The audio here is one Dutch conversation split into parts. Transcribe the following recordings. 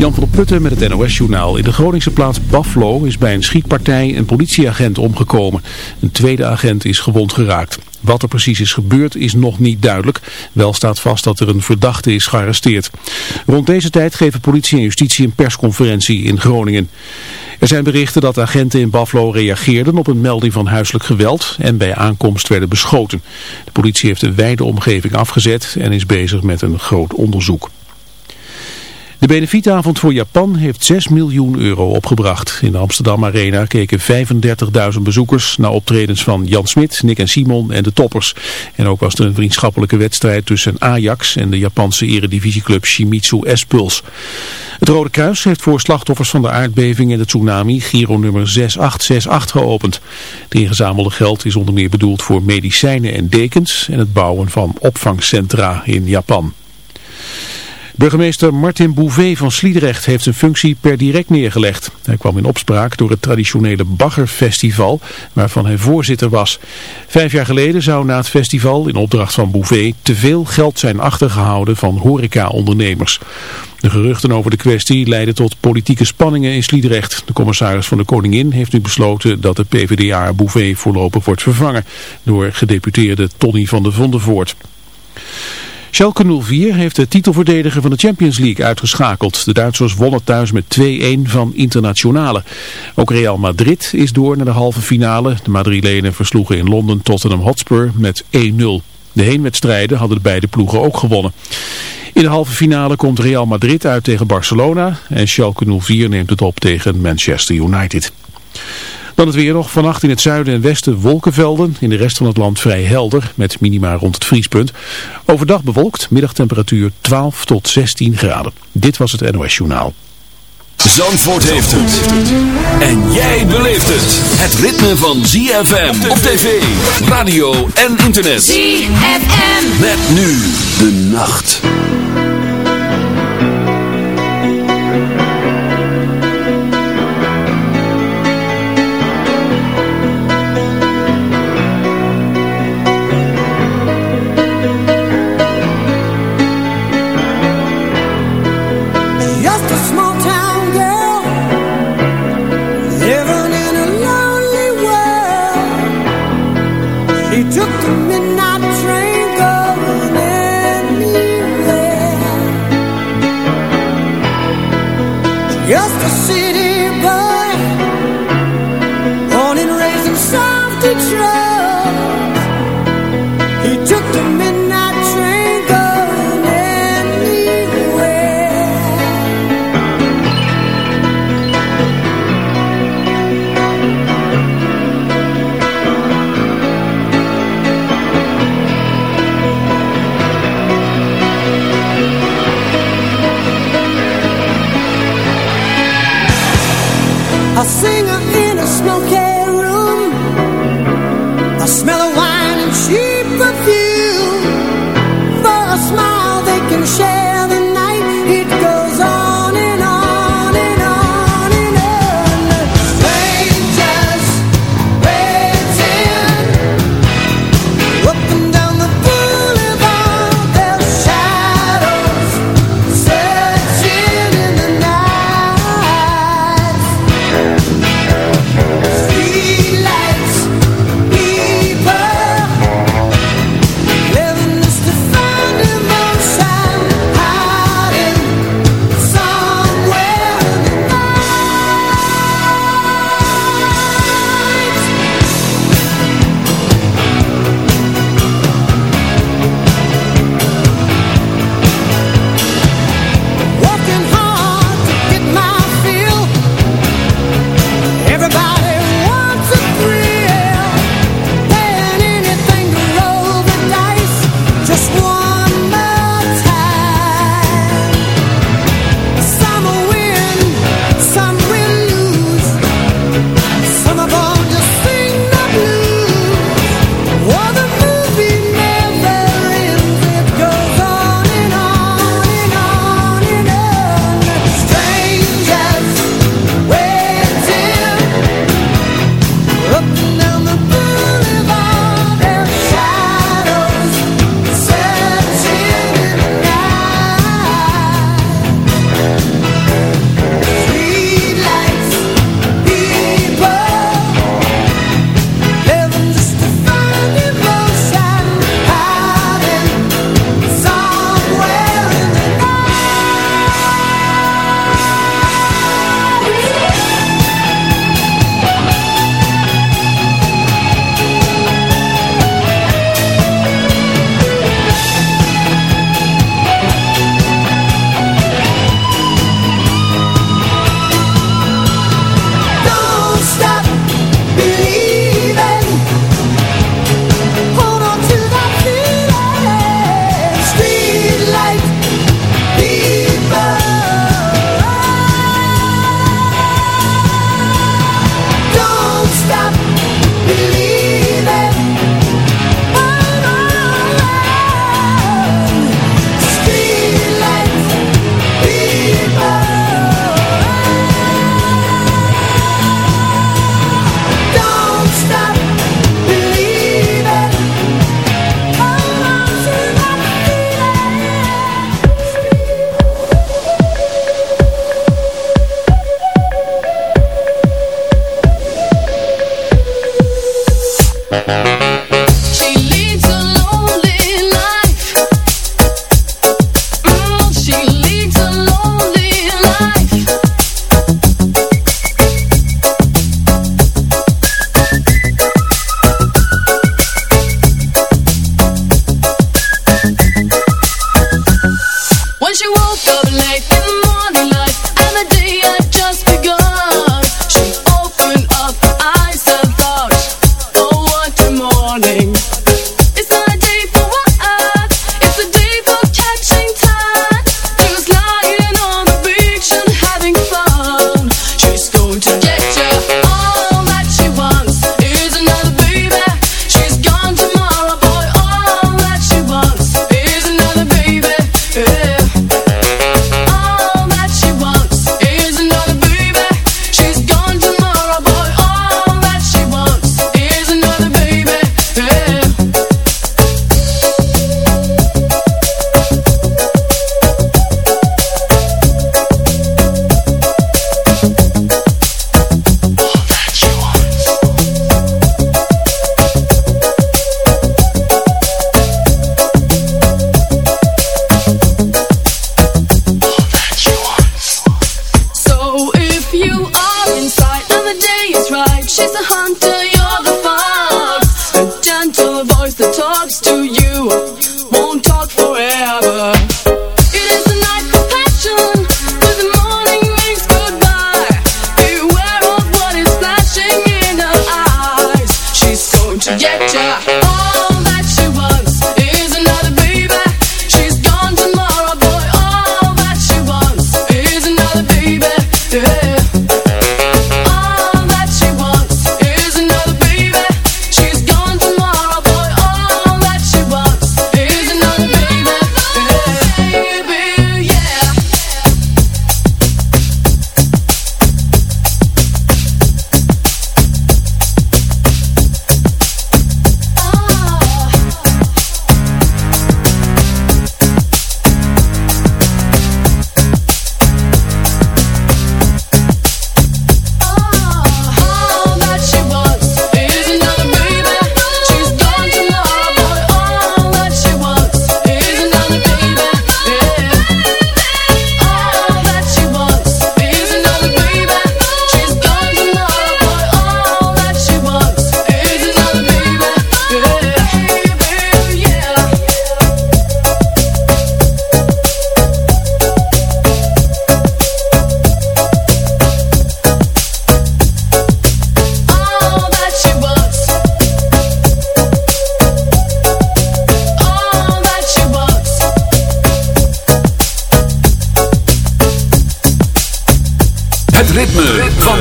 Jan van der Putten met het NOS-journaal. In de Groningse plaats Buffalo is bij een schietpartij een politieagent omgekomen. Een tweede agent is gewond geraakt. Wat er precies is gebeurd is nog niet duidelijk. Wel staat vast dat er een verdachte is gearresteerd. Rond deze tijd geven politie en justitie een persconferentie in Groningen. Er zijn berichten dat agenten in Buffalo reageerden op een melding van huiselijk geweld en bij aankomst werden beschoten. De politie heeft een wijde omgeving afgezet en is bezig met een groot onderzoek. De benefietavond voor Japan heeft 6 miljoen euro opgebracht. In de Amsterdam Arena keken 35.000 bezoekers naar optredens van Jan Smit, Nick en Simon en de toppers. En ook was er een vriendschappelijke wedstrijd tussen Ajax en de Japanse eredivisieclub Shimizu S-Puls. Het Rode Kruis heeft voor slachtoffers van de aardbeving en de tsunami Giro nummer 6868 geopend. Het ingezamelde geld is onder meer bedoeld voor medicijnen en dekens en het bouwen van opvangcentra in Japan. Burgemeester Martin Bouvet van Sliedrecht heeft zijn functie per direct neergelegd. Hij kwam in opspraak door het traditionele Baggerfestival, waarvan hij voorzitter was. Vijf jaar geleden zou na het festival, in opdracht van Bouvet, te veel geld zijn achtergehouden van horeca-ondernemers. De geruchten over de kwestie leidden tot politieke spanningen in Sliedrecht. De commissaris van de Koningin heeft nu besloten dat de PvdA Bouvet voorlopig wordt vervangen door gedeputeerde Tony van der Vondervoort. Schalke 04 heeft de titelverdediger van de Champions League uitgeschakeld. De Duitsers wonnen thuis met 2-1 van Internationale. Ook Real Madrid is door naar de halve finale. De Madrilenen versloegen in Londen Tottenham Hotspur met 1-0. De heenwedstrijden hadden de beide ploegen ook gewonnen. In de halve finale komt Real Madrid uit tegen Barcelona en Schalke 04 neemt het op tegen Manchester United. Dan het weer nog. Vannacht in het zuiden en westen wolkenvelden. In de rest van het land vrij helder met minima rond het vriespunt. Overdag bewolkt. Middagtemperatuur 12 tot 16 graden. Dit was het NOS Journaal. Zandvoort heeft het. En jij beleeft het. Het ritme van ZFM op tv, radio en internet. ZFM. Met nu de nacht. to see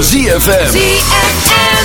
ZFM. ZFM.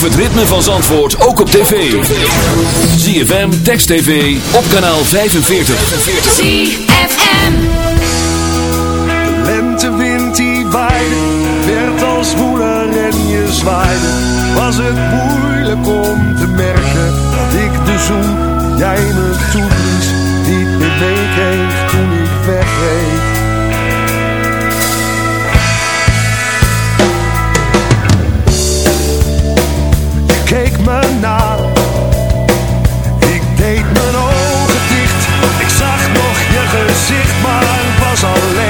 beleef het ritme van Zandvoort ook op tv. ZFM, Text TV, op kanaal 45. ZFM De lentewind die waaide, werd als woeler en je zwaaide. Was het moeilijk om te merken, dat ik de zoen, jij me toeblies, Die meer kreeg, toen ik wegreed. Ik deed mijn ogen dicht, ik zag nog je gezicht, maar was alleen.